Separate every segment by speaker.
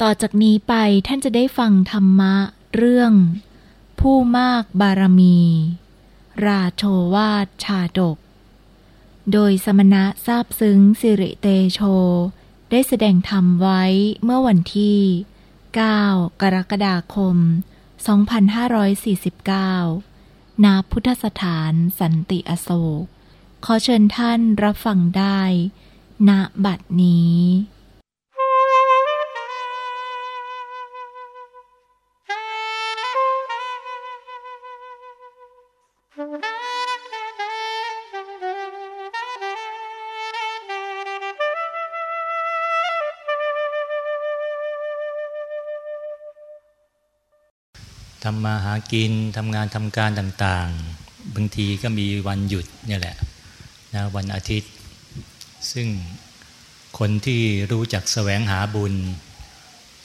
Speaker 1: ต่อจากนี้ไปท่านจะได้ฟังธรรมะเรื่อง ผู้มากบารมี ราโชวาทชาดก โดยสมณะทราบซึ้งสิริเตโช ได้แสดงธรรมไว้เมื่อวันที่ 9 กรกฎาคม 2549 ณ พุทธสถานสันติอโศก ขอเชิญท่านรับฟังได้ ณ บัดนี้
Speaker 2: ทำมาหากินทำงานทำการต่างๆ บางทีก็มีวันหยุดนี่แหละนะวันอาทิตย์ ซึ่งคนที่รู้จักแสวงหาบุญ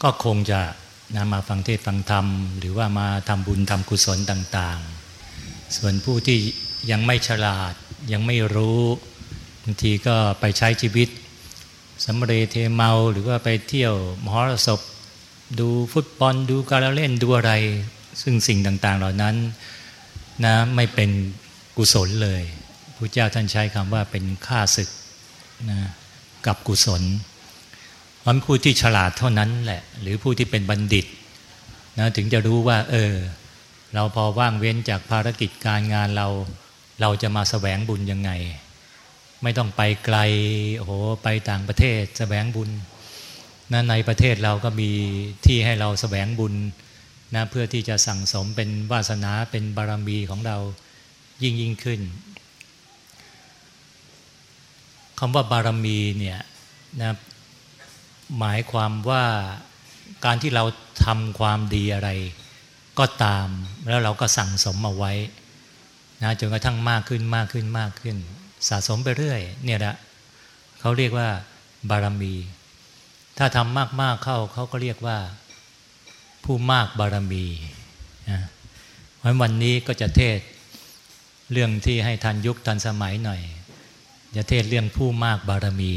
Speaker 2: ก็คงจะนะมาฟังเทศฟังธรรม หรือว่ามาทำบุญทำกุศลต่างๆ ส่วนผู้ที่ยังไม่ฉลาดยังไม่รู้บางทีก็ไปใช้ชีวิตสำเรเทเมาหรือว่าไปเที่ยวมหรสพดูฟุตบอลดูการเล่นดูอะไร ซึ่งสิ่งต่างๆ เหล่านั้นนะไม่เป็นกุศลเลยพระเจ้าท่านใช้คำว่าเป็นค่าศึกนะกับกุศลวันผู้ที่ฉลาดเท่านั้นแหละ หรือผู้ที่เป็นบัณฑิตนะถึงจะรู้ว่า เออ เราพอว่างเว้นจากภารกิจการงานเรา เราจะมาสแสวงบุญยังไง ไม่ต้องไปไกลโอ้โหไปต่างประเทศสแสวงบุญนะในประเทศเราก็มีที่ให้เราสแสวงบุญ นะเพื่อที่จะสั่งสมเป็นวาสนาเป็นบารมีของเรายิ่งยิ่งขึ้นคำว่าบารมีเนี่ยนะหมายความว่าการที่เราทำความดีอะไร ก็ตาม แล้วเราก็สั่งสมมาไว้นะจนกระทั่งมากขึ้นมากขึ้นมากขึ้น สะสมไปเรื่อยเนี่ยแหละเขาเรียกว่าบารมี ถ้าทำมากๆเข้าเขาก็เรียกว่า ผู้มากบารมีนะวันวันนี้ก็จะเทศเรื่องที่ให้ทันยุคทันสมัยหน่อย จะเทศเรื่องผู้มากบารมี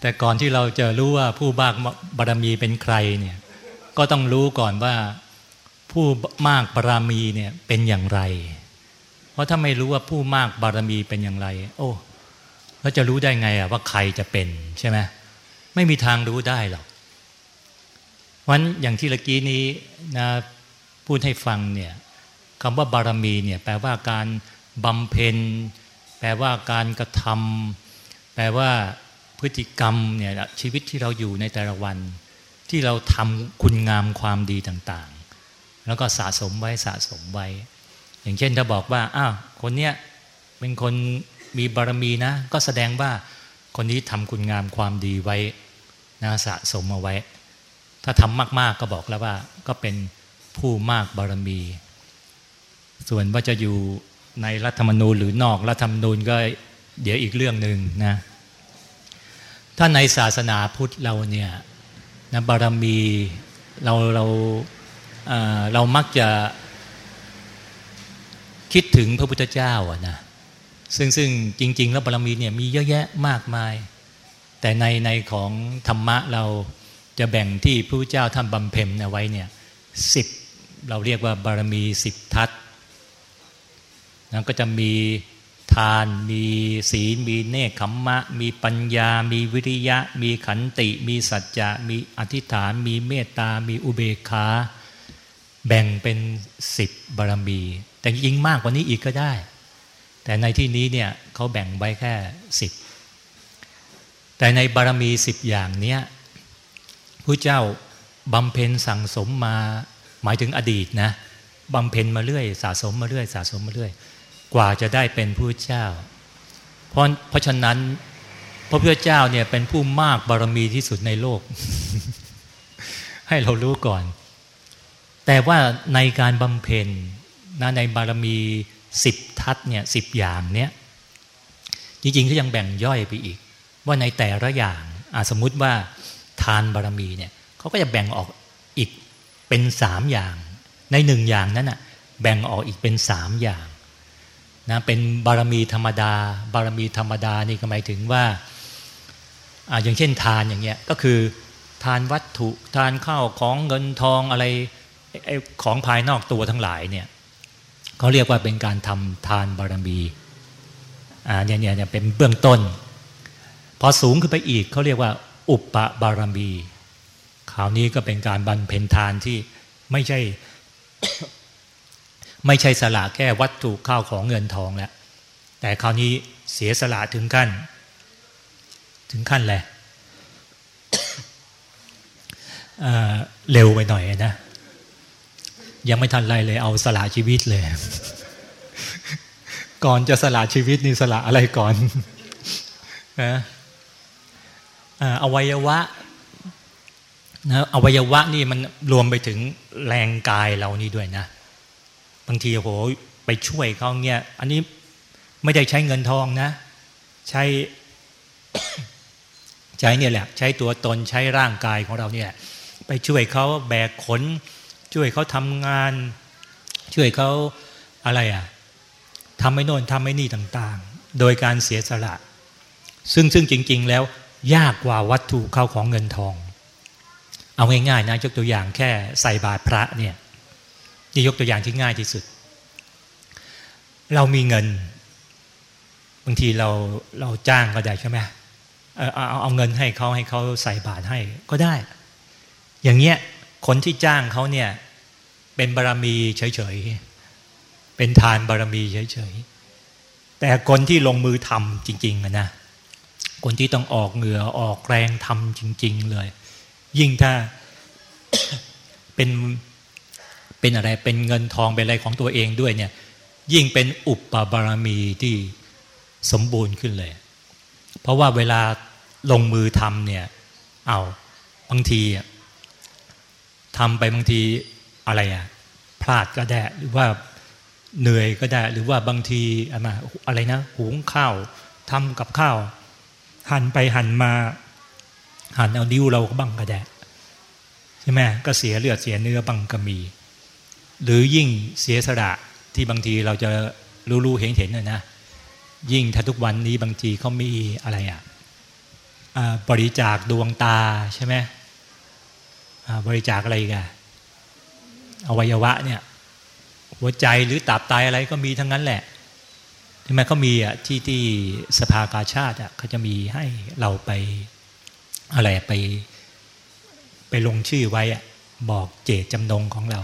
Speaker 2: แต่ก่อนที่เราจะรู้ว่าผู้มากบารมีเป็นใครเนี่ยก็ต้องรู้ก่อนว่าผู้มากบารมีเนี่ยเป็นอย่างไร เพราะถ้าไม่รู้ว่าผู้มากบารมีเป็นอย่างไร โอ้แล้วจะรู้ได้ไงอะว่าใครจะเป็นใช่ไหม ไม่มีทางรู้ได้หรอกวันอย่างที่เมื่อกี้นี้นะพูดให้ฟังเนี่ยคำว่าบารมีเนี่ยแปลว่าการบำเพ็ญ แปลว่าการกระทำแปลว่าพฤติกรรมเนี่ยชีวิตที่เราอยู่ในแต่ละวัน ที่เราทำคุณงามความดีต่างๆ แล้วก็สะสมไว้สะสมไว้ อย่างเช่นถ้าบอกว่าอ้าวคนเนี้ยเป็นคนมีบารมีนะ ก็แสดงว่า คนนี้ทำคุณงามความดีไว้นะสะสมเอาไว้ ถ้าทำมาก ๆ ก็บอกแล้วว่า ก็เป็นผู้มากบารมี ส่วนว่าจะอยู่ในรัฐธรรมนูญหรือนอกรัฐธรรมนูญก็เดี๋ยวอีกเรื่องหนึ่งนะถ้าในศาสนาพุทธเราเนี่ยนะบารมีเราเราเรามักจะคิดถึงพระพุทธเจ้าอะนะ ซึ่งซึ่งจริง ๆ แล้วบารมีเนี่ยมีเยอะแยะมากมาย แต่ในในของธรรมะเราจะแบ่งที่พระเจ้าท่านบำเพ็ญเอาไว้เนี่ยสิบเราเรียกว่าบารมีสิบทัศนั้นก็จะมีทานมีศีลมีเนคขมมะ มีปัญญา มีวิริยะ มีขันติ มีสัจจะ มีอธิษฐาน มีเมตตา มีอุเบกขาแบ่งเป็นสิบบารมี แต่ยิ่งมากกว่านี้อีกก็ได้ แต่ในที่นี้เนี่ยเขาแบ่งไว้แค่สิบแต่ในบารมีสิบอย่างเนี้ยพระเจ้าบำเพ็ญสั่งสมมาหมายถึงอดีตนะบำเพ็ญมาเรื่อย สะสมมาเรื่อย สะสมมาเรื่อย กว่าจะได้เป็นผู้เจ้า เพราะเพราะฉะนั้นพระพุทธเจ้าเนี่ยเป็นผู้มากบารมีที่สุดในโลก ให้เรารู้ก่อน แต่ว่าในการบำเพ็ญนะในบารมี สิบทัศเนี่ยสิบอย่างเนี้ยจริงๆก็ยังแบ่งย่อยไปอีก ว่าในแต่ละอย่างสมมุติว่าทานบารมีเนี่ยเขาก็จะแบ่งออกอีกเป็นสามอย่าง ในหนึ่งอย่างนั้นอะแบ่งออกอีกเป็นสามอย่างนะเป็นบารมีธรรมดา บารมีธรรมดานี่ก็หมายถึงว่าออย่างเช่นทานอย่างเงี้ยก็คือทานวัตถุทานข้าวของเงินทองอะไรของภายนอกตัวทั้งหลายเนี่ย เขาเรียกว่าเป็นการทำทานบารมีอ่าเนี่ยเนี่ยเป็นเบื้องต้น พอสูงขึ้นไปอีกเขาเรียกว่า อุปบารมีคราวนี้ก็เป็นการบรรเพนทานที่ไม่ใช่ ไม่ใช่สละแค่วัตถุข้าวของเงินทองแล้วแต่คราวนี้เสียสละถึงขั้น ถึงขั้นแหละเร็วไปหน่อยนะ ยังไม่ทันไรเลย เอาสละชีวิตเลย ก่อนจะสละชีวิตนี่สละอะไรก่อนนะอวัยวะนะอวัยวะนี่มันรวมไปถึงแรงกายเรานี่ด้วยนะ บางทีโหไปช่วยเขาเนี่ย อันนี้ไม่ได้ใช้เงินทองนะ ใช้ใช้เนี่ยแหละ ใช้ตัวตนใช้ร่างกายของเราเนี่ย ไปช่วยเขาแบกขน ช่วยเขาทำงาน ช่วยเขาอะไรอะทำไม่โน่นทำไม่นี่ต่างๆ โดยการเสียสละ ซึ่งซึ่งจริง ๆ แล้วยากกว่าวัตถุเข้าของเงินทอง เอาง่ายๆนะยกตัวอย่างแค่ใส่บาตรพระเนี่ยนี่ยกตัวอย่างที่ง่ายที่สุด เรามีเงิน บางทีเราเราจ้างก็ได้ใช่ไหมเอาเอาเอาเงินให้เขาให้เขาใส่บาตรให้ก็ได้ อย่างเงี้ย คนที่จ้างเขาเนี่ย เป็นบารรมีเฉยๆ เป็นทานบารรมีเฉยๆ แต่คนที่ลงมือทำจริง ๆนะคนที่ต้องออกเหงื่อออกแรงทำจริง ๆ เลย ยิ่งถ้าเป็นเป็นอะไรเป็นเงินทองเป็นอะไรของตัวเองด้วยเนี่ย ยิ่งเป็นอุปบารมีที่สมบูรณ์ขึ้นเลย เพราะว่าเวลาลงมือทำเนี่ย เอาบางที ทำไปบางทีอะไรอะพลาดก็ได้หรือว่าเหนื่อยก็ได้ หรือว่าบางทีอะไรอะไรนะหุงข้าวทำกับข้าว หั่นไปหั่นมาหั่นเอาดิ้วเราก็บังก็ได้ใช่ไหมก็เสียเลือดเสียเนื้อบังก็มี หรือยิ่งเสียสละที่บางทีเราจะรู้ๆเห็นเห็นนะนะยิ่งถ้าทุกวันนี้บางทีเขามีอะไรอะบริจาคดวงตาใช่ไหม บริจาคอะไรกันอวัยวะเนี่ย หัวใจหรือตับไตอะไรก็มีทั้งนั้นแหละที่แม้เขามีอะที่ที่สภากาชาติอะเขาจะมีให้เราไปอะไรไป ไปลงชื่อไว้อะบอกเจตจำนงของเรา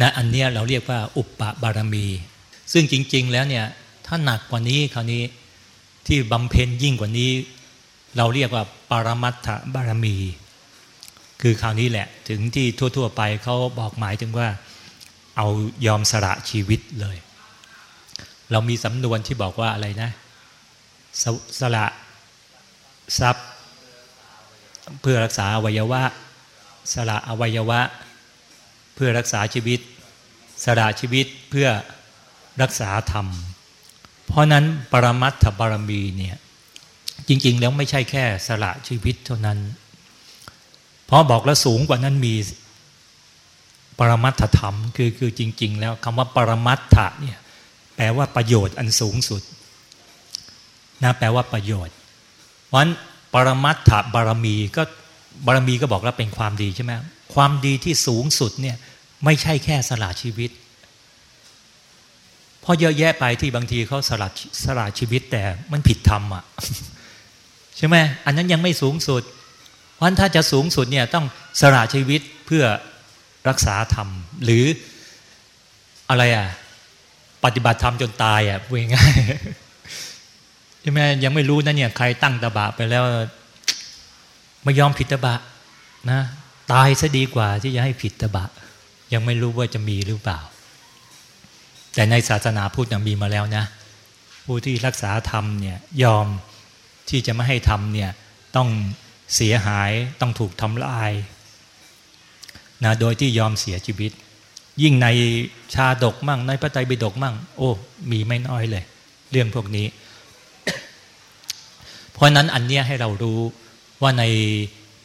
Speaker 2: นะอันเนี้ยเราเรียกว่าอุปปบารมี ซึ่งจริง ๆ แล้วเนี่ย ถ้าหนักกว่านี้คราวนี้ที่บำเพ็ญยิ่งกว่านี้ เราเรียกว่าปรมัตถบารมี คือคราวนี้แหละ ถึงที่ทั่ว ๆ ไปเขาบอกหมายถึงว่าเอายอมสละชีวิตเลย เรามีสำนวนที่บอกว่าอะไรนะสสละทรัพย์ เพื่อรักษาอวัยวะ สละอวัยวะ เพื่อรักษาชีวิต สละชีวิตเพื่อรักษาธรรม เพราะนั้นปรมัตถบารมีเนี่ยจริง ๆ แล้วไม่ใช่แค่สละชีวิตเท่านั้น เพราะบอกแล้วสูงกว่านั้นมีปรมัตถธรรมคือคือจริง ๆ แล้วคำว่าปรมัตถะเนี่ยแปลว่าประโยชน์อันสูงสุดนะแปลว่าประโยชน์เพราะนั้นปรมัตถะบารมีก็บารมีก็บอกแล้วเป็นความดีใช่ไหมความดีที่สูงสุดเนี่ยไม่ใช่แค่สละชีวิตพราะเยอะแยะไปที่บางทีเขาสละสละชีวิตแต่มันผิดธรรมอะใช่ไหมอันนั้นยังไม่สูงสุด เพราะถ้าจะสูงสุดเนี่ยต้องสละชีวิตเพื่อรักษาธรรม หรืออะไรอะ ปฏิบัติธรรมจนตายอะพูดง่ายใช่ไหมยังไม่รู้นะเนี่ยใครตั้งตบะไปแล้ว ไม่ยอมผิดตบะนะตายซะดีกว่าที่จะให้ผิดตบะ ยังไม่รู้ว่าจะมีหรือเปล่า แต่ในศาสนาพุทธมีมาแล้วนะ ผู้ที่รักษาธรรมเนี่ยยอมที่จะไม่ให้ทำเนี่ยต้อง เสียหายต้องถูกทำลายนะโดยที่ยอมเสียชีวิต ยิ่งในชาดกมั่ง ในพระไตรปิฎกมั่ง โอ้ มีไม่น้อยเลย เรื่องพวกนี้ เพราะนั้นอันเนี้ยให้เรารู้ว่าใน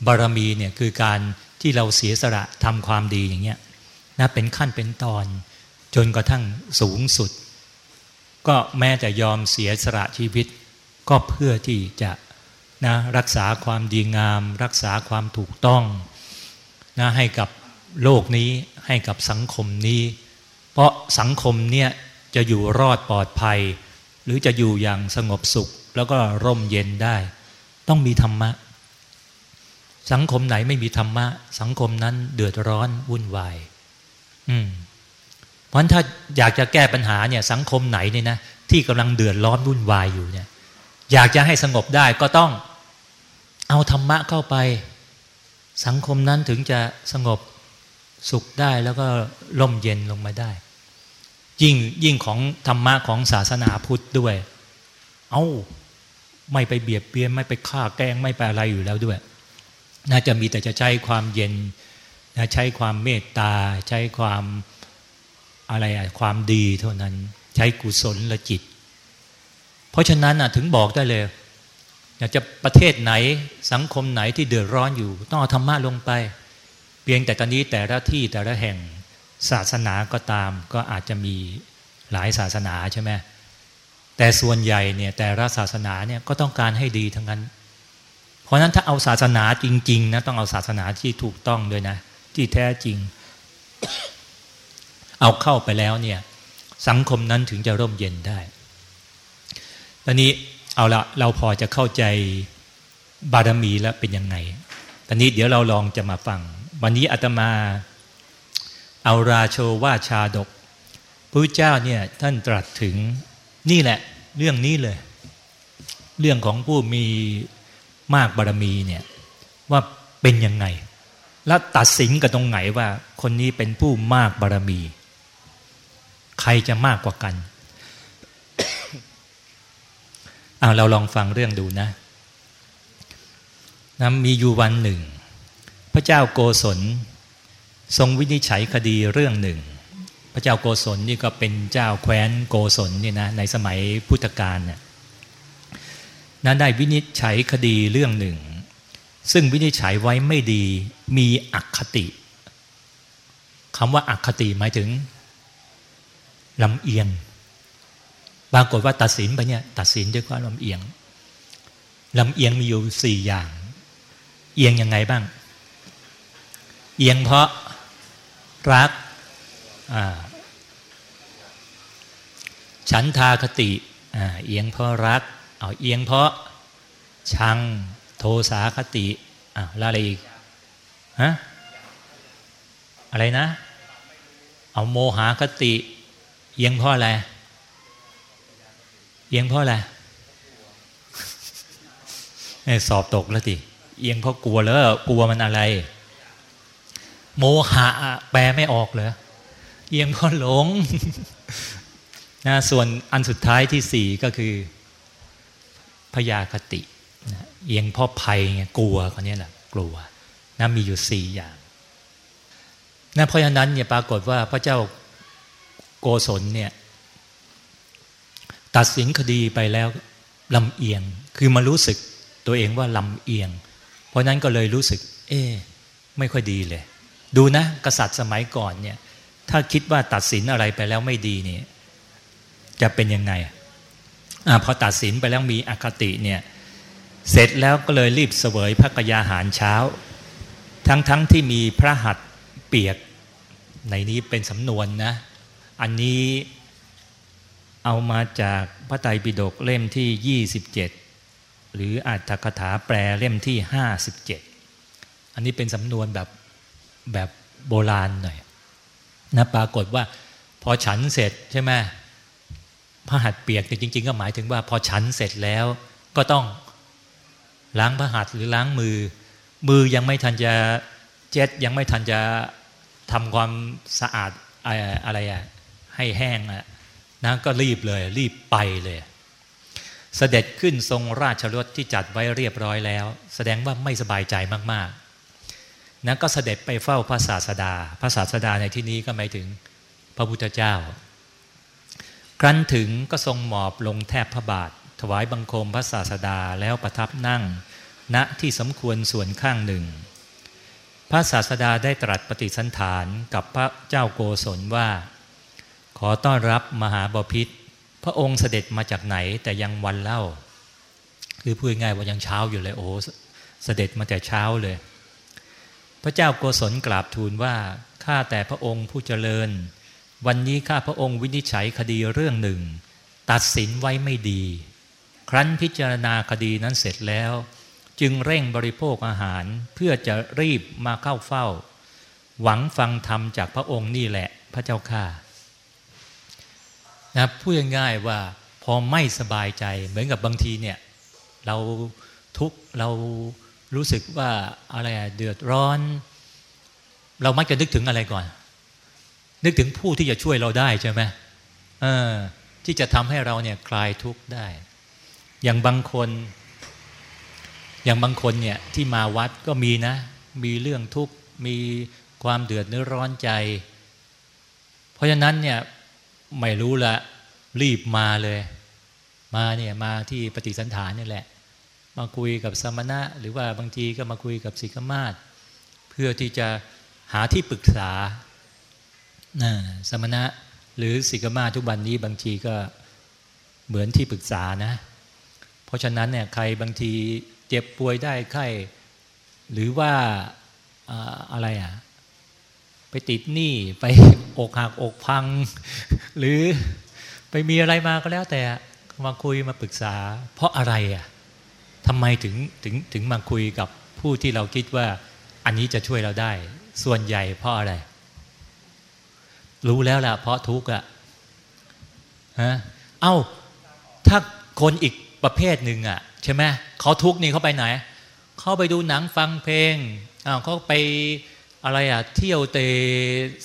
Speaker 2: บารมีเนี่ยคือการที่เราเสียสละทำความดีอย่างเงี้ยนะเป็นขั้นเป็นตอน จนกระทั่งสูงสุด ก็แม้จะยอมเสียสละชีวิต ก็เพื่อที่จะ นะรักษาความดีงาม รักษาความถูกต้องนะให้กับโลกนี้ให้กับสังคมนี้ เพราะสังคมเนี่ยจะอยู่รอดปลอดภัย หรือจะอยู่อย่างสงบสุข แล้วก็ร่มเย็นได้ ต้องมีธรรมะ สังคมไหนไม่มีธรรมะ สังคมนั้นเดือดร้อนวุ่นวายอืมเพราะถ้าอยากจะแก้ปัญหาเนี่ยสังคมไหนเนี่ยนะที่กำลังเดือดร้อนวุ่นวายอยู่เนี่ยอยากจะให้สงบได้ก็ต้อง เอาธรรมะเข้าไป สังคมนั้นถึงจะสงบสุขได้แล้วก็ล่มเย็นลงมาได้ ยิ่งยิ่งของธรรมะของศาสนาพุทธด้วย เอา้าไม่ไปเบียดเบียนไม่ไปฆ่าแกงไม่ไปอะไรอยู่แล้วด้วย น่าจะมีแต่จะใช้ความเย็นนะใช้ความเมตตา ใช้ความอะไรอะความดีเท่านั้น ใช้กุศลละจิต เพราะฉะนั้นอะถึงบอกได้เลย อยากจะประเทศไหนสังคมไหนที่เดือดร้อนอยู่ ต้องเอาธรรมะลงไป เพียงแต่ตอนนี้แต่ละที่แต่ละแห่งศาสนาก็ตาม ก็อาจจะมีหลายศาสนาใช่ไหมแต่ส่วนใหญ่เนี่ยแต่ละศาสนาเนี่ยก็ต้องการให้ดีทั้งนั้น เพราะนั้นถ้าเอาศาสนาจริงๆนะต้องเอาศาสนาที่ถูกต้องด้วยนะ ที่แท้จริง เอาเข้าไปแล้วเนี่ยสังคมนั้นถึงจะร่มเย็นได้ตอนนี้ เอาละเราพอจะเข้าใจบารมีแล้วเป็นยังไง ตอนนี้เดี๋ยวเราลองจะมาฟัง วันนี้อาตมาเอาราโชวาชาดกพระเจ้าเนี่ยท่านตรัสถึงนี่แหละ เรื่องนี้เลย เรื่องของผู้มีมากบารมีเนี่ยว่าเป็นยังไง แล้วตัดสินกันตรงไหนว่า คนนี้เป็นผู้มากบารมี ใครจะมากกว่ากัน เอาเราลองฟังเรื่องดูนะนะมีอยู่วันหนึ่ง พระเจ้าโกศล ทรงวินิจฉัยคดีเรื่องหนึ่ง พระเจ้าโกศลนี่ก็เป็นเจ้าแคว้นโกศลนี่นะในสมัยพุทธกาลเนี่ยนั้นได้วินิจฉัยคดีเรื่องหนึ่ง ซึ่งวินิจฉัยไว้ไม่ดีมีอคติคำว่าอคติหมายถึงลำเอียง ปรากฏว่าตัดสินไปเนี่ยตัดสินด้วยความลำเอียงลำเอียงมีอยู่สี่อย่าง เอียงยังไงบ้าง เอียงเพราะรักฉันทาคติเอียงเพราะรักเอาเอียงเพราะชังโทสาคติอ่าแล้วอะไรอีกฮะอะไรนะ เอาโมหาคติ เอียงเพราะอะไร เอียงเพราะอะไรสอบตกแล้วติเอียงเพราะกลัวแล้วกลัวมันอะไร โมหะแปลไม่ออกเลยเอียงเพราะหลงนะส่วนอันสุดท้ายที่สี่ก็คือพยาคตินะเอียงเพราะภัยไงกลัวคนนี้แหละกลัวนะมีอยู่สี่อย่างนะเพราะฉะนั้นเนี่ยปรากฏว่าพระเจ้าโกศลเนี่ย ตัดสินคดีไปแล้วลำเอียง คือมารู้สึกตัวเองว่าลำเอียง เพราะนั้นก็เลยรู้สึก เอ๊ไม่ค่อยดีเลย ดูนะ กษัตริย์สมัยก่อนเนี่ย ถ้าคิดว่าตัดสินอะไรไปแล้วไม่ดีเนี่ยจะเป็นยังไงอพอตัดสินไปแล้วมีอคติเนี่ย เสร็จแล้วก็เลยรีบเสวยพระกยาหารเช้า ทั้งๆทที่มีพระหัตเปียกในนี้เป็นสำนวนนะ อันนี้ เอามาจากพระไตรปิฎกเล่มที่ 27 หรืออัตถกถาแปลเล่มที่ 57 อันนี้เป็นสำนวนแบบแบบโบราณหน่อยนะปรากฏว่าพอฉันเสร็จใช่ไหมพระหัตถ์เปียกจริง ๆ ก็หมายถึงว่าพอฉันเสร็จแล้วก็ต้องล้างพระหัตถ์หรือล้างมือ มือยังไม่ทันจะเจ็ดยังไม่ทันจะทำความสะอาดอะไรอะให้แห้งอะ นะก็รีบเลย รีบไปเลยเสด็จขึ้นทรงราชรถที่จัดไว้เรียบร้อยแล้ว แสดงว่าไม่สบายใจมากๆนะก็เสด็จไปเฝ้าพระศาสดา พระศาสดาในที่นี้ก็หมายถึงพระพุทธเจ้า ครั้นถึงก็ทรงหมอบลงแทบพระบาท ถวายบังคมพระศาสดาแล้วประทับนั่งณที่สมควรส่วนข้างหนึ่ง พระศาสดาได้ตรัสปฏิสันฐานกับพระเจ้าโกศลว่า ขอต้อนรับมหาบพิษพระองค์เสด็จมาจากไหนแต่ยังวันเล่า คือพูดง่ายว่ายังเช้าอยู่เลยโอ้เสด็จมาแต่เช้าเลย พระเจ้าโกศลกราบทูลว่าข้าแต่พระองค์ผู้เจริญ วันนี้ข้าพระองค์วินิจฉัยคดีเรื่องหนึ่ง ตัดสินไว้ไม่ดี ครั้นพิจารณาคดีนั้นเสร็จแล้ว จึงเร่งบริโภคอาหารเพื่อจะรีบมาเข้าเฝ้า หวังฟังธรรมจากพระองค์นี่แหละพระเจ้าข้า นะพูดง่ายๆว่าพอไม่สบายใจ เหมือนกับบางทีเนี่ยเราทุกเรารู้สึกว่าอะไรเดือดร้อน เรามักจะนึกถึงอะไรก่อน นึกถึงผู้ที่จะช่วยเราได้ใช่ไหมเออที่จะทำให้เราเนี่ยคลายทุกข์ได้ อย่างบางคน อย่างบางคนเนี่ยที่มาวัดก็มีนะ มีเรื่องทุกข์มีความเดือดเนื้อร้อนใจ เพราะฉะนั้นเนี่ย ไม่รู้ละรีบมาเลย มาเนี่ยมาที่ปฏิสันฐานนี่แหละ มาคุยกับสมณะ หรือว่าบางทีก็มาคุยกับศิกมาศเพื่อที่จะหาที่ปรึกษาสมณะหรือศิกมาทุกวันนี้บางทีก็เหมือนที่ปรึกษานะ เพราะฉะนั้นเนี่ยใครบางทีเจ็บป่วยได้ไข้หรือว่าอะไรอะ ไปติดหนี้ไปอกหักอกพัง หรือไปมีอะไรมาก็แล้วแต่มาคุยมาปรึกษา เพราะอะไรอะทำไมถึงถึงถึงมาคุยกับผู้ที่เราคิดว่าอันนี้จะช่วยเราได้ ส่วนใหญ่เพราะอะไร รู้แล้วล่ะ เพราะทุกข์อะฮะเอ้าถ้าคนอีกประเภทหนึ่งอะ ใช่ไหมเขาทุกข์นี่เขาไปไหน เขาไปดูหนังฟังเพลงอ้าวเขาไปอะไรอะ เที่ยวเตะ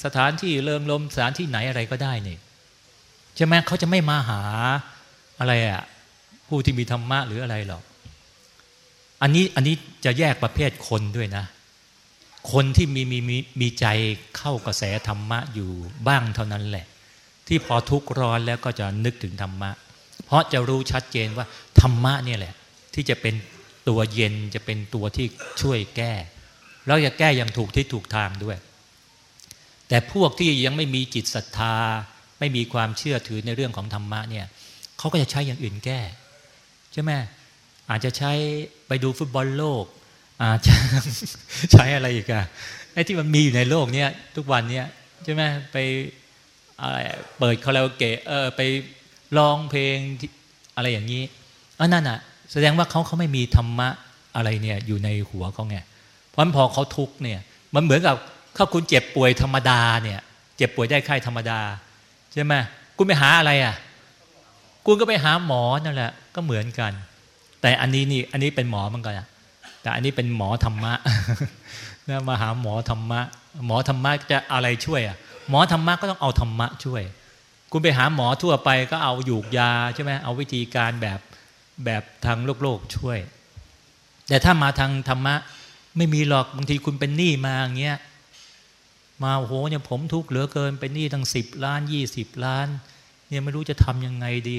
Speaker 2: สถานที่เริงลมสถานที่ไหนอะไรก็ได้นี่ ใช่ไหมเขาจะไม่มาหาอะไรอะผู้ที่มีธรรมะหรืออะไรหรอก อันนี้อันนี้จะแยกประเภทคนด้วยนะ คนที่มีมีมีมีใจเข้ากระแสธรรมะอยู่บ้างเท่านั้นแหละ ที่พอทุกข์ร้อนแล้วก็จะนึกถึงธรรมะ เพราะจะรู้ชัดเจนว่าธรรมะเนี่ยแหละ ที่จะเป็นตัวเย็นจะเป็นตัวที่ช่วยแก้ แล้วจะแก้อย่างถูกที่ถูกทางด้วย แต่พวกที่ยังไม่มีจิตศรัทธา ไม่มีความเชื่อถือในเรื่องของธรรมะเนี่ยเขาก็จะใช้อย่างอื่นแก้ใช่ไหมอาจจะใช้ไปดูฟุตบอลโลก อาจจะใช้อะไรอีกอะไอ้ที่มันมีอยู่ในโลกเนี้ยทุกวันเนี้ยใช่ไหมไปเปิดคาราโอเกะเออไปร้องเพลงอะไรอย่างนี้อันนั้นอะแสดงว่าเขาเขาไม่มีธรรมะอะไรเนี่ยอยู่ในหัวเขาไงเพราะพอเขาทุกเนี่ยมันเหมือนกับถ้าคุณเจ็บป่วยธรรมดาเนี่ย เจ็บป่วยได้ไข้ธรรมดา ช่ไหมคุณไปหาอะไรอะ คุณก็ไปหาหมอนั่นแหละ ก็เหมือนกัน แต่อันนี้นี่ อันนี้เป็นหมอเหมือนกันแต่อันนี้เป็นหมอธรรมะนะมาหาหมอธรรมะ หมอธรรมะจะอะไรช่วยอะ หมอธรรมะก็ต้องเอาธรรมะช่วย คุณไปหาหมอทั่วไปก็เอาหยูกยาใช่ไหมเอาวิธีการแบบแบบทางโลกโลกช่วย แต่ถ้ามาทางธรรมะ ไม่มีหรอกบางทีคุณเป็นหนี้มาอย่างเงี้ย มาโอ้โหเนี่ยผมทุกข์เหลือเกินเป็นหนี้ทั้งสิบล้านยี่สิบล้าน เนี่ยไม่รู้จะทำยังไงดี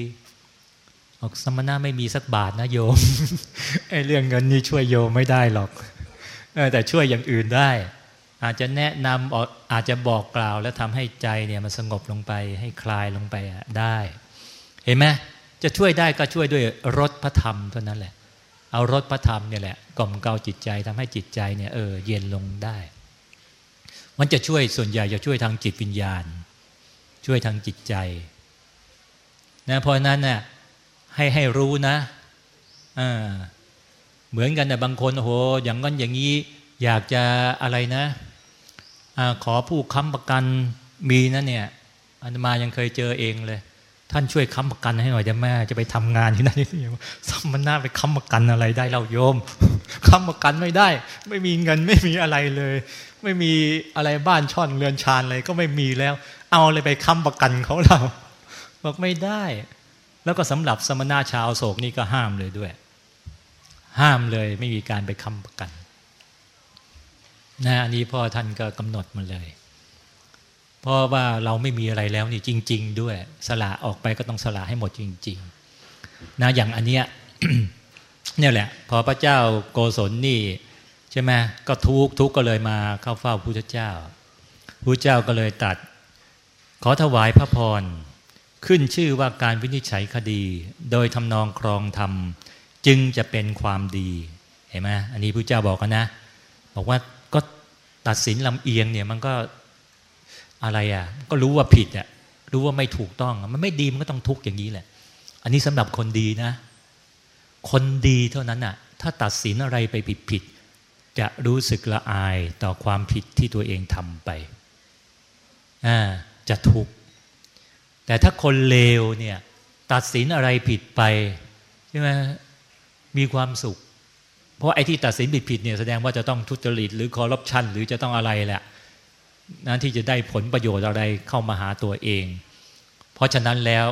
Speaker 2: ออกสมณะไม่มีสักบาทนะโยมไอ้เรื่องเงินนี่ช่วยโยมไม่ได้หรอกแต่ช่วยอย่างอื่นได้ อาจจะแนะนำอาจจะบอกกล่าวแล้วทำให้ใจเนี่ยมันสงบลงไปให้คลายลงไปได้ เห็นไหมจะช่วยได้ก็ช่วยด้วยรถพระธรรมเท่านั้นแหละ เอารถพระธรรมเนี่ยแหละกล่อมเกลาจิตใจทำให้จิตใจเนี่ยเออเย็นลงได้ มันจะช่วยส่วนใหญ่จะช่วยทางจิตวิญญาณ ช่วยทางจิตใจนะเพราะนั้นน่ะให้ให้รู้นะอ่าเหมือนกันแต่บางคนโหอย่างนั้นอย่างนี้อยากจะอะไรนะอขอผู้ค้ำประกันมีนะเนี่ยอันมายังเคยเจอเองเลย ท่านช่วยค้ำประกันให้หน่อยจะแม่จะไปทำงานที่นั่นนี่สมณะไปค้ำประกันอะไรได้เราโยมค้ำประกันไม่ได้ ไม่มีเงินไม่มีอะไรเลย ไม่มีอะไรบ้านช่อนเรือนชานอะไรก็ไม่มีแล้ว เอาเลยไปค้ำประกันเขาเราบอกไม่ได้ แล้วก็สำหรับสมณะชาวโศกนี่ก็ห้ามเลยด้วย ห้ามเลยไม่มีการไปค้ำประกันนะอันนี้พ่อท่านก็กำหนดมาเลย เพราะว่าเราไม่มีอะไรแล้วนี่จริง ๆ ด้วย สละออกไปก็ต้องสละให้หมดจริง ๆ นะอย่างอันเนี้ยเนี่ยแหละ พอพระเจ้าโกศลนี่ใช่ไหมก็ทุกทุกก็เลยมาเข้าเฝ้าพระเจ้าพระเจ้าก็เลยตัด ขอถวายพระพรขึ้นชื่อว่าการวินิจฉัยคดี โดยทำนองครองธรรมจจึงจะเป็นความดีเห็นไหมอันนี้พระเจ้าบอกกันนะ บอกว่าก็ตัดสินลำเอียงเนี่ยมันก็ อะไรอะ ก็รู้ว่าผิดอะรู้ว่าไม่ถูกต้อง มันไม่ดีมันก็ต้องทุกข์อย่างนี้แหละ อันนี้สำหรับคนดีนะ คนดีเท่านั้นอะ ถ้าตัดสินอะไรไปผิดผิดจะรู้สึกละอายต่อความผิดที่ตัวเองทำไปอ่าจะทุกข์ แต่ถ้าคนเลวเนี่ย ตัดสินอะไรผิดไปใช่ไหมมีความสุข เพราะไอ้ที่ตัดสินผิดผิดเนี่ยแสดงว่าจะต้องทุจริตหรือคอร์รัปชันหรือจะต้องอะไรแหละ นั้นที่จะได้ผลประโยชน์อะไรเข้ามาหาตัวเอง เพราะฉะนั้นแล้ว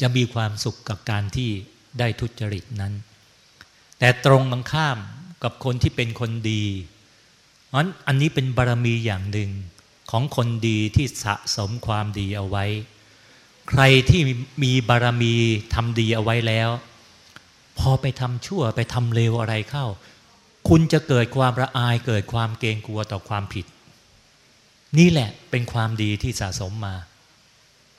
Speaker 2: จะมีความสุขกับการที่ได้ทุจริตนั้น แต่ตรงกันข้ามกับคนที่เป็นคนดีอันอันนี้เป็นบารมีอย่างหนึ่งของคนดีที่สะสมความดีเอาไว้ ใครที่มีบารมีทำดีเอาไว้แล้ว พอไปทำชั่วไปทำเลวอะไรเข้า คุณจะเกิดความระอายเกิดความเกรงกลัวต่อความผิด นี่แหละเป็นความดีที่สะสมมา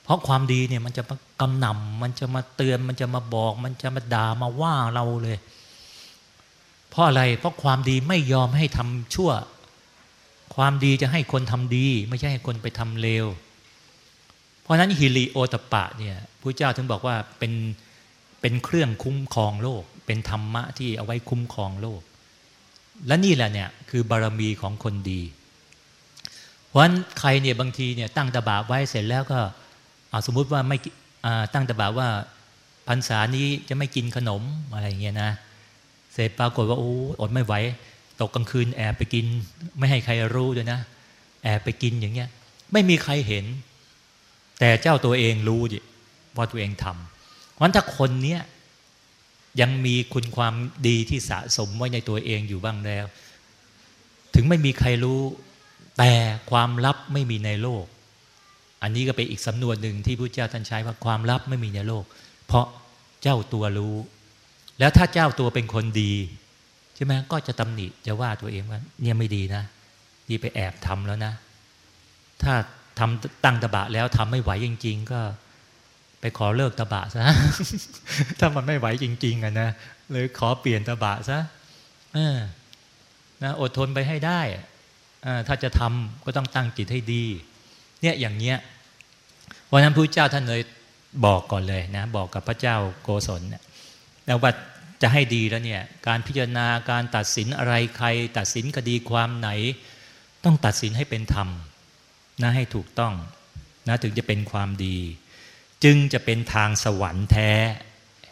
Speaker 2: เพราะความดีเนี่ยมันจะกำหนำมันจะมาเตือนมันจะมาบอก มันจะมาด่ามาว่าเราเลย เพราะอะไรเพราะความดีไม่ยอมให้ทำชั่ว ความดีจะให้คนทำดี ไม่ใช่ให้คนไปทำเลวเพราะนั้นฮิริโอตปะเนี่ยพระเจ้าถึงบอกว่าเป็นเป็นเครื่องคุ้มครองโลก เป็นธรรมะที่เอาไว้คุ้มครองโลก และนี่แหละเนี่ยคือบารมีของคนดี เพราะฉะนั้นใครเนี่ยบางทีเนี่ยตั้งตาบะไว้เสร็จแล้วก็สมมุติว่าไม่ตั้งตาบะว่าพรรษานี้จะไม่กินขนมอะไรเงี้ยนะเสร็จปรากฏว่าโอ้อดไม่ไหวตกกลางคืนแอบไปกิน ไม่ให้ใครรู้ด้วยนะ แอบไปกินอย่างเงี้ย ไม่มีใครเห็น แต่เจ้าตัวเองรู้ดิว่าตัวเองทำเพราะถ้าคนเนี้ยยังมีคุณความดีที่สะสมไว้ในตัวเองอยู่บ้างแล้ว ถึงไม่มีใครรู้ แต่ความลับไม่มีในโลก อันนี้ก็เป็นอีกสำนวนหนึ่งที่พระเจ้าท่านใช้ว่าความลับไม่มีในโลก เพราะเจ้าตัวรู้ แล้วถ้าเจ้าตัวเป็นคนดีใช่ไหมก็จะตำหนิจะว่าตัวเองว่าเนี่ยไม่ดีนะนี่ไปแอบทำแล้วนะ ถ้าทำตั้งตบะแล้วทำไม่ไหวจริง ๆ ก็ไปขอเลิกตบะซะถ้ามันไม่ไหวจริง ๆอะนะหรือขอเปลี่ยนตบะซะนะอดทนไปให้ได้ ถ้าจะทำก็ต้องตั้งจิตให้ดี เนี่ยอย่างเงี้ยวันนั้นพระเจ้าท่านเลยบอกก่อนเลยนะ บอกกับพระเจ้าโกศลเนี่ยแต่ว่าจะให้ดีแล้วเนี่ย การพิจารณาการตัดสินอะไรใคร ตัดสินคดีความไหน ต้องตัดสินให้เป็นธรรมนะให้ถูกต้องนะถึงจะเป็นความดี จึงจะเป็นทางสวรรค์แท้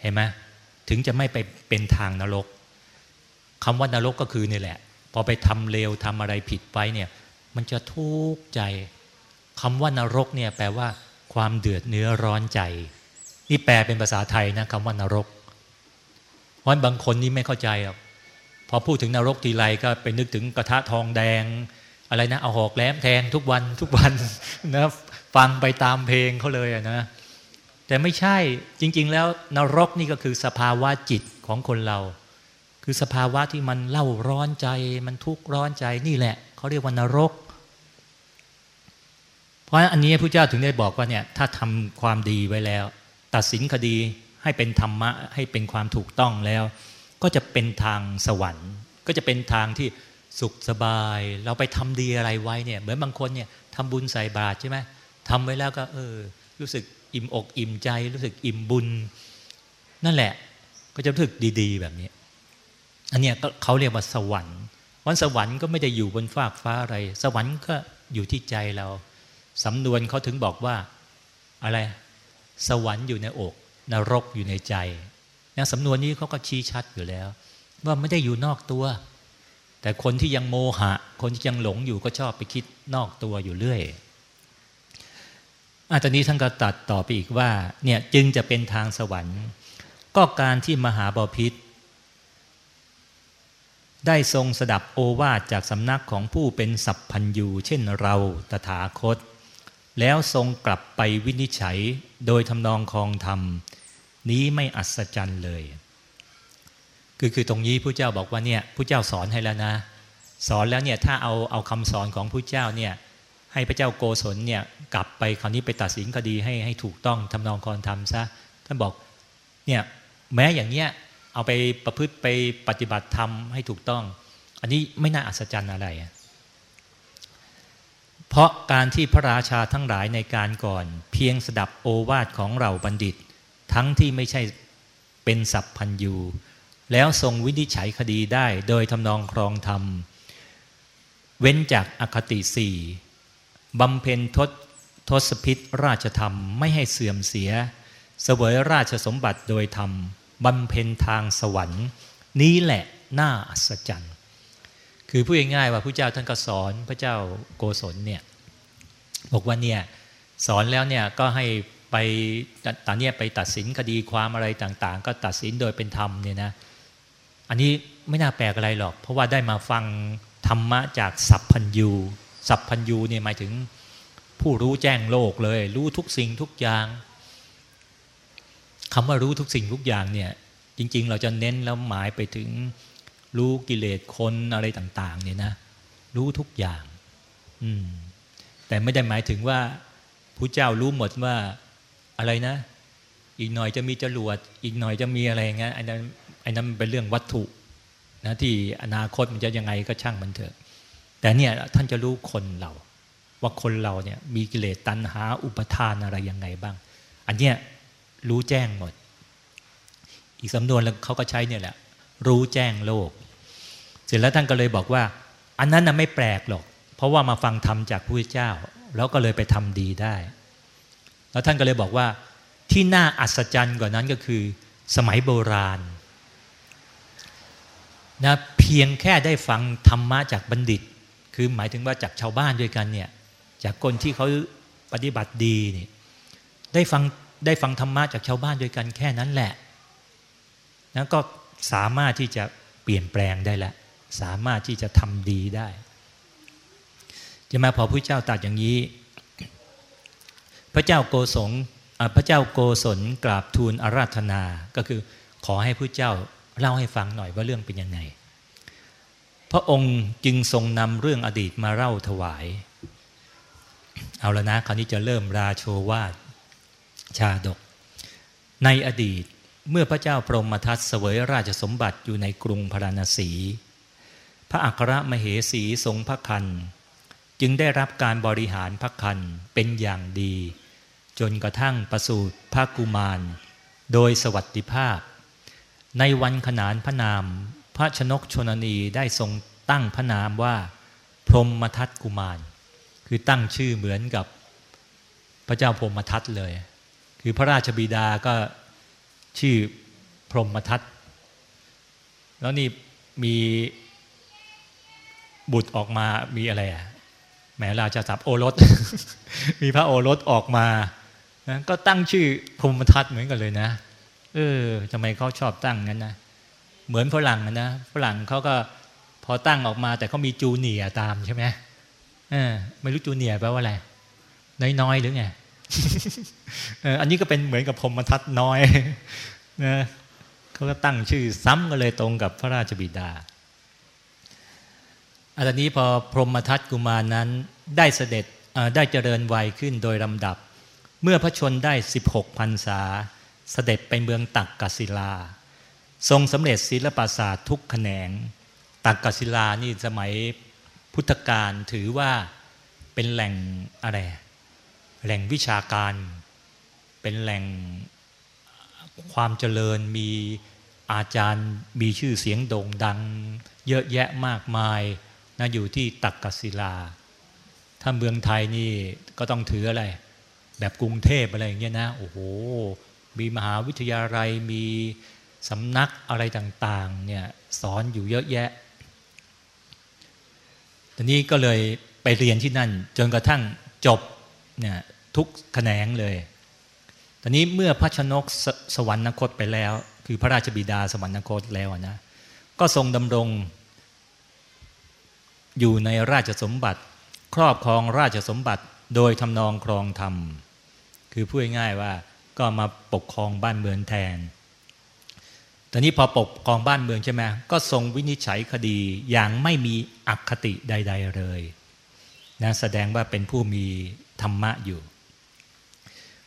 Speaker 2: เห็นไหมถึงจะไม่ไปเป็นทางนรกคำว่านรกก็คือนี่แหละ พอไปทำเลวทำอะไรผิดไปเนี่ย มันจะทุกข์ใจคำว่านรกเนี่ยแปลว่า ความเดือดเนื้อร้อนใจนี่แปลเป็นภาษาไทยนะคำว่านรก เพราะบางคนนี่ไม่เข้าใจหรอกพอพูดถึงนรกทีไรก็ไปนึกถึงกระทะทองแดง อะไรนะเอาหอกแหลมแทงทุกวันทุกวันนะฟังไปตามเพลงเขาเลยนะ แต่ไม่ใช่จริง ๆ แล้วนรกนี่ก็คือสภาวะจิตของคนเรา คือสภาวะที่มันเล่าร้อนใจ มันทุกข์ร้อนใจนี่แหละเขาเรียกว่านรก เพราะอันนี้พระเจ้าถึงได้บอกว่าเนี่ยถ้าทำความดีไว้แล้ว ตัดสินคดีให้เป็นธรรมะให้เป็นความถูกต้องแล้ว ก็จะเป็นทางสวรรค์ ก็จะเป็นทางที่สุขสบาย เราไปทำดีอะไรไว้เนี่ยเหมือนบางคนเนี่ยทำบุญใส่บาตรใช่ไหมทำไว้แล้วก็เออ รู้สึกอิ่มอกอิ่มใจ รู้สึกอิ่มบุญ นั่นแหละก็จะรู้สึกดี ๆ แบบนี้ อันเนี้ยก็เขาเรียกว่าสวรรค์วันสวรรค์ก็ไม่ได้อยู่บนฟากฟ้าอะไร สวรรค์ก็อยู่ที่ใจเรา สำนวนเขาถึงบอกว่าอะไร สวรรค์อยู่ในอก นรกอยู่ในใจนะสำนวนนี้เขาก็ชี้ชัดอยู่แล้ว ว่าไม่ได้อยู่นอกตัว แต่คนที่ยังโมหะ คนที่ยังหลงอยู่ก็ชอบไปคิดนอกตัวอยู่เรื่อยอาตอนนี้ท่านก็ตัดต่อไปอีกว่าเนี่ยจึงจะเป็นทางสวรรค์ ก็การที่มหาบาพิษ ได้ทรงสดับโอวาทจากสำนักของผู้เป็นสัพพัญยูเช่นเราตถาคต แล้วทรงกลับไปวินิจฉัยโดยทำนองคองธรรม นี้ไม่อัศจรรย์เลย คือคือตรงนี้ผู้เจ้าบอกว่าเนี่ยผู้เจ้าสอนให้แล้วนะ สอนแล้วเนี่ยถ้าเอาเอาคำสอนของผู้เจ้าเนี่ยให้พระเจ้าโกศลเนี่ยกลับไปคราวนี้ไปตัดสินคดีให้ให้ถูกต้องทำนองคอนธรรมซะท่านบอกเนี่ยแม้อย่างเนี้ย เอาไปประพฤติไปปฏิบัติธรรมให้ถูกต้อง อันนี้ไม่น่าอัศจรรย์อะไร เพราะการที่พระราชาทั้งหลายในการก่อน เพียงสดับโอวาทของเราบัณฑิต ทั้งที่ไม่ใช่เป็นสัพพัญยูแล้วทรงวินิจฉัยคดีได้โดยทำนองครองธรรม เว้นจากอคติสี่บำเพ็ญทศทศพิษราชธรรมไม่ให้เสื่อมเสีย เสวยราชสมบัติโดยธรรม บำเพ็ญทางสวรรค์ นี้แหละน่าอัศจรรย์ คือพูดง่ายๆว่าพระเจ้าท่านก็สอนพระเจ้าโกศลเนี่ยบอกว่าเนี่ยสอนแล้วเนี่ยก็ให้ไปตอนนี้ไปตัดสินคดีความอะไรต่างๆ ก็ตัดสินโดยเป็นธรรมเนี่ยนะอันนี้ไม่น่าแปลกอะไรหรอก เพราะว่าได้มาฟังธรรมะจากสัพพัญยูสัพพัญยูเนี่ยหมายถึงผู้รู้แจ้งโลกเลย รู้ทุกสิ่งทุกอย่าง คำว่ารู้ทุกสิ่งทุกอย่างเนี่ย จริง ๆ เราจะเน้นแล้วหมายไปถึงรู้กิเลสคนอะไรต่าง ๆ เนี่ยนะ รู้ทุกอย่าง อืม แต่ไม่ได้หมายถึงว่าผู้เจ้ารู้หมดว่าอะไรนะ อีกหน่อยจะมีจรวด อีกหน่อยจะมีอะไรเงี้ยอันนั้นอันนั้นเป็นเรื่องวัตถุนะที่อนาคตมันจะยังไงก็ช่างมันเถอะ แต่เนี่ยท่านจะรู้คนเรา ว่าคนเราเนี่ยมีกิเลสตัณหาอุปทานอะไรยังไงบ้าง อันเนี้ย รู้แจ้งหมด อีกสำนวนแล้วเขาก็ใช้เนี่ยแหละ รู้แจ้งโลก เสร็จแล้วท่านก็เลยบอกว่า อันนั้นน่ะไม่แปลกหรอก เพราะว่ามาฟังธรรมจากพระเจ้า แล้วก็เลยไปทำดีได้ แล้วท่านก็เลยบอกว่าที่น่าอัศจรรย์กว่านั้นก็คือ สมัยโบราณนะเพียงแค่ได้ฟังธรรมะจากบัณฑิต คือหมายถึงว่าจากชาวบ้านด้วยกันเนี่ยจากคนที่เขาปฏิบัติดีนี่ได้ฟัง ได้ฟังธรรมะจากชาวบ้านด้วยกันแค่นั้นแหละแล้วก็สามารถที่จะเปลี่ยนแปลงได้แล้วสามารถที่จะทำดีได้ จะมาพอพระเจ้าตัดอย่างนี้ พระเจ้าโกศลพระเจ้าโกศลกราบทูลอาราธนา ก็คือขอให้พระเจ้าเล่าให้ฟังหน่อยว่าเรื่องเป็นยังไง พระองค์จึงทรงนำเรื่องอดีตมาเล่าถวาย เอาละนะ คราวนี้จะเริ่มราโชวาท ชาดก ในอดีตเมื่อพระเจ้าพรหมทัตเสวยราชสมบัติอยู่ในกรุงพาราณสี พระอัครมเหสีทรงพระคัน จึงได้รับการบริหารพระคันเป็นอย่างดี จนกระทั่งประสูติพระกุมาร โดยสวัสดิภาพ ในวันขนานพระนาม พระชนกชนนีได้ทรงตั้งพระนามว่า พรหมทัตกุมาร คือตั้งชื่อเหมือนกับพระเจ้าพรหมทัตเลย คือพระราชบิดาก็ชื่อพรหมทัตแล้วนี่มีบุตรออกมามีอะไรอะแม้ราชสับโอรส มีพระโอรสออกมานะก็ตั้งชื่อพรหมทัตเหมือนกันเลยนะ เออทำไมเขาชอบตั้งงั้นนะเหมือนฝรั่งนะฝรั่งเขาก็พอตั้งออกมาแต่เขามีจูเนียตามใช่ไหมเออไม่รู้จูเนียแปลว่าอะไรน้อยๆหรือไง อันนี้ก็เป็นเหมือนกับพรมทัศน้อยนะเขาก็ตั้งชื่อซ้ำกันเลยตรงกับพระราชบิดาอันนี้พอพรหมทัตกุมารนั้นได้เสด็จได้เจริญวัยขึ้นโดยลำดับ เมื่อพระชนได้ 16พรรษา เสด็จไปเมืองตักกศิลา ทรงสำเร็จศิลปศาสตร์ทุกแขนง ตักกศิลานี่สมัยพุทธกาลถือว่าเป็นแหล่งอะไร แหล่งวิชาการ เป็นแหล่งความเจริญมีอาจารย์มีชื่อเสียงโด่งดัง เยอะแยะมากมายนะอยู่ที่ตักกศิลา ถ้าเมืองไทยนี่ก็ต้องถืออะไร แบบกรุงเทพอะไรอย่างเงี้ยนะโอ้โห มีมหาวิทยาลัยมีสำนักอะไรต่างๆเนี่ยสอนอยู่เยอะแยะตอนนี้ก็เลยไปเรียนที่นั่น จนกระทั่งจบ เนี่ยทุกแขนงเลย ตอนนี้เมื่อพระชนกสสวรรคตไปแล้ว คือพระราชบิดาสวรรคตแล้วนะ ก็ทรงดำรงอยู่ในราชสมบัติ ครอบครองราชสมบัติโดยทำนองครองธรรม คือพูดง่ายว่าก็มาปกครองบ้านเมืองแทน ตอนนี้พอปกครองบ้านเมืองใช่ไหมก็ทรงวินิจฉัยคดีอย่างไม่มีอคติใด ๆเลยนะแสดงว่าเป็นผู้มี ธรรมะอยู่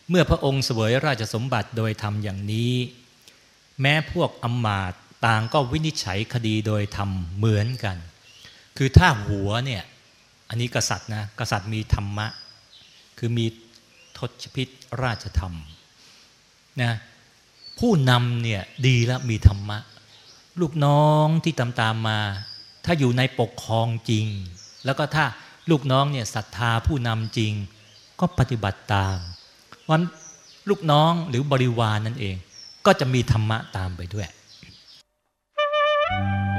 Speaker 2: เมื่อพระองค์เสวยราชสมบัติโดยทำอย่างนี้ แม้พวกอมาตต่างก็วินิจฉัยคดีโดยทำเหมือนกัน คือถ้าหัวเนี่ย อันนี้กษัตริย์นะกษัตริย์มีธรรมะ คือมีทศพิษราชธรรมนะผู้นำเนี่ยดีแล้วมีธรรมะ ลูกน้องที่ตามตามมา ถ้าอยู่ในปกครองจริง แล้วก็ถ้าลูกน้องเนี่ยศรัทธาผู้นำจริง ก็ปฏิบัติตามวันลูกน้องหรือบริวารนนั่นเอง ก็จะมีธรรมะตามไปด้วย thank you